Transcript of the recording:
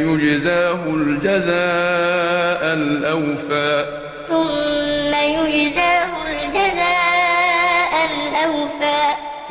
يجزاه الجزاء الأوفى. ثم يجزاه الجزاء الأوفى.